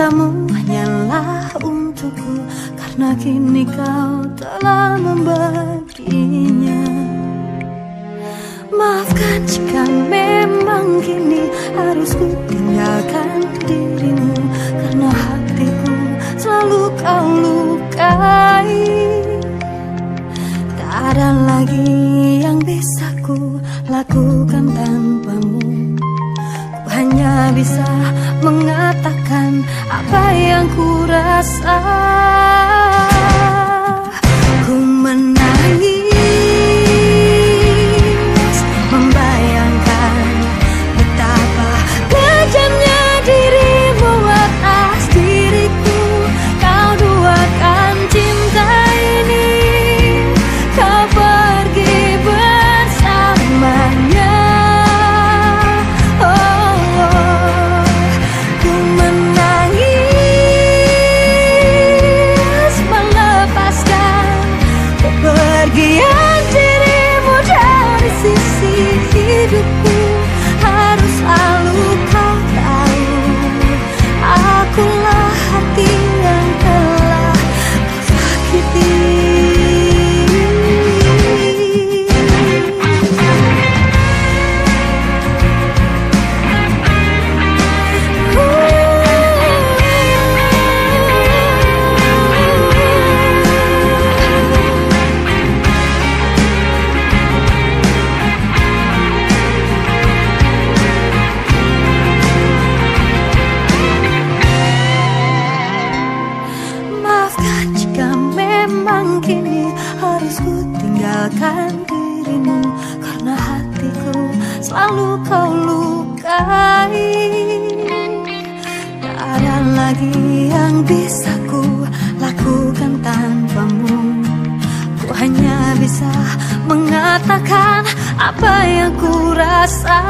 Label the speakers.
Speaker 1: cintamu hanyalah untukku Karena kini kau telah membaginya. Maafkan jika memang kini harus ku tinggalkan dirimu Karena hatiku selalu kau lukai. Tak ada lagi yang bisa ku lakukan tanpamu hanya bisa mengatakan apa yang ku rasa tinggalkan dirimu Karena hatiku selalu kau lukai. Tak ada lagi yang bisa ku lakukan tanpamu. Ku hanya bisa mengatakan apa yang ku rasa